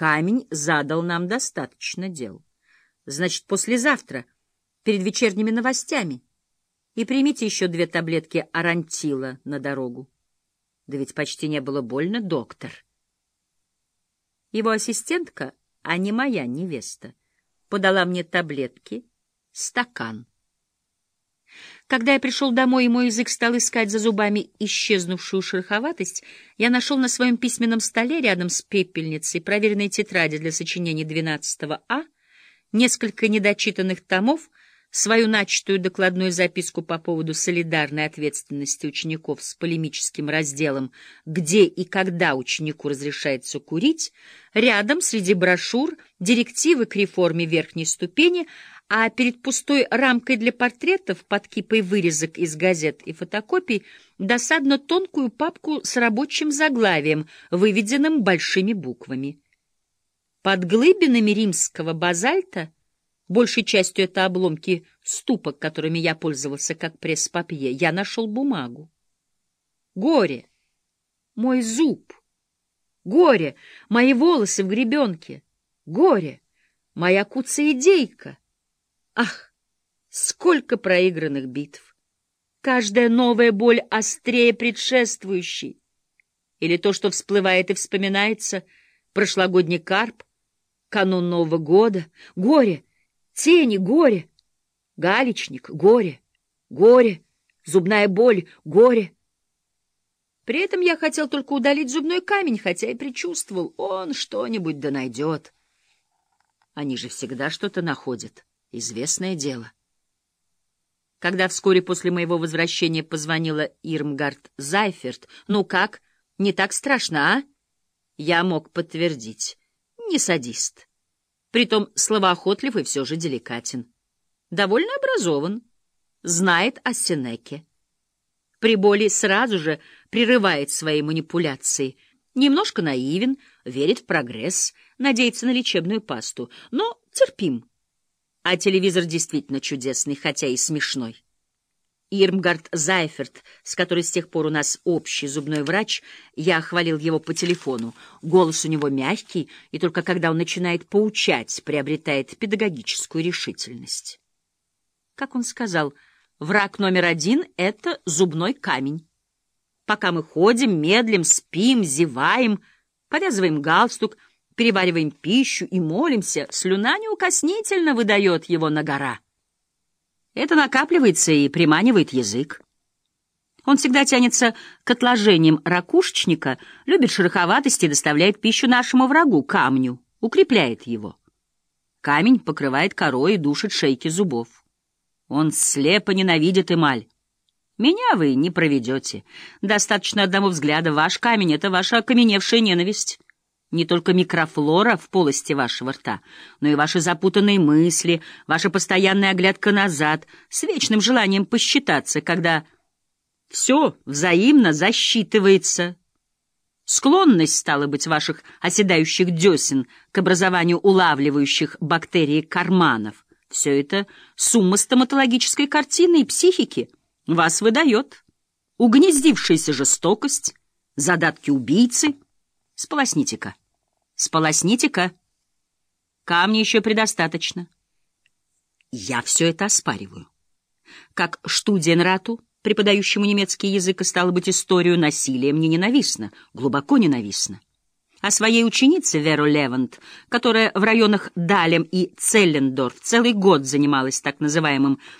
Камень задал нам достаточно дел. Значит, послезавтра, перед вечерними новостями. И примите еще две таблетки арантила на дорогу. Да ведь почти не было больно, доктор. Его ассистентка, а не моя невеста, подала мне таблетки, стакан. Когда я пришел домой, и мой язык стал искать за зубами исчезнувшую шероховатость, я нашел на своем письменном столе рядом с пепельницей проверенные тетради для сочинений 12 А, несколько недочитанных томов, свою начатую докладную записку по поводу солидарной ответственности учеников с полемическим разделом «Где и когда ученику разрешается курить», рядом среди брошюр директивы к реформе верхней ступени, а перед пустой рамкой для портретов под кипой вырезок из газет и фотокопий досадно тонкую папку с рабочим заглавием, выведенным большими буквами. Под глыбинами римского базальта, большей частью это обломки ступок, которыми я пользовался как пресс-папье, я нашел бумагу. Горе! Мой зуб! Горе! Мои волосы в гребенке! Горе! Моя куца-идейка! Ах, сколько проигранных битв! Каждая новая боль острее предшествующей. Или то, что всплывает и вспоминается, прошлогодний карп, канун Нового года, горе, тени, горе, галечник, горе, горе, зубная боль, горе. При этом я хотел только удалить зубной камень, хотя и предчувствовал, он что-нибудь да найдет. Они же всегда что-то находят. Известное дело. Когда вскоре после моего возвращения позвонила Ирмгард Зайферт, «Ну как, не так страшно, а?» Я мог подтвердить. Не садист. Притом словоохотлив и все же деликатен. Довольно образован. Знает о Сенеке. При боли сразу же прерывает свои манипуляции. Немножко наивен, верит в прогресс, надеется на лечебную пасту, но терпим. А телевизор действительно чудесный, хотя и смешной. Ирмгард Зайферт, с которой с тех пор у нас общий зубной врач, я хвалил его по телефону. Голос у него мягкий, и только когда он начинает поучать, приобретает педагогическую решительность. Как он сказал, враг номер один — это зубной камень. Пока мы ходим, медлим, спим, зеваем, повязываем галстук — перевариваем пищу и молимся, слюна неукоснительно выдает его на гора. Это накапливается и приманивает язык. Он всегда тянется к отложениям ракушечника, любит шероховатости и доставляет пищу нашему врагу, камню, укрепляет его. Камень покрывает корой и душит шейки зубов. Он слепо ненавидит эмаль. Меня вы не проведете. Достаточно одного взгляда. Ваш камень — это ваша окаменевшая ненависть не только микрофлора в полости вашего рта, но и ваши запутанные мысли, ваша постоянная оглядка назад, с вечным желанием посчитаться, когда все взаимно засчитывается. Склонность, стала быть, ваших оседающих десен к образованию улавливающих бактерии карманов. Все это сумма стоматологической картины и психики вас выдает. Угнездившаяся жестокость, задатки убийцы — Сполосните-ка. Сполосните-ка. Камня еще предостаточно. Я все это оспариваю. Как Штуденрату, преподающему немецкий язык, и стало быть историю насилия, мне ненавистно, глубоко ненавистно. А своей ученице Веру Левант, которая в районах Далем и Целлендорф целый год занималась так называемым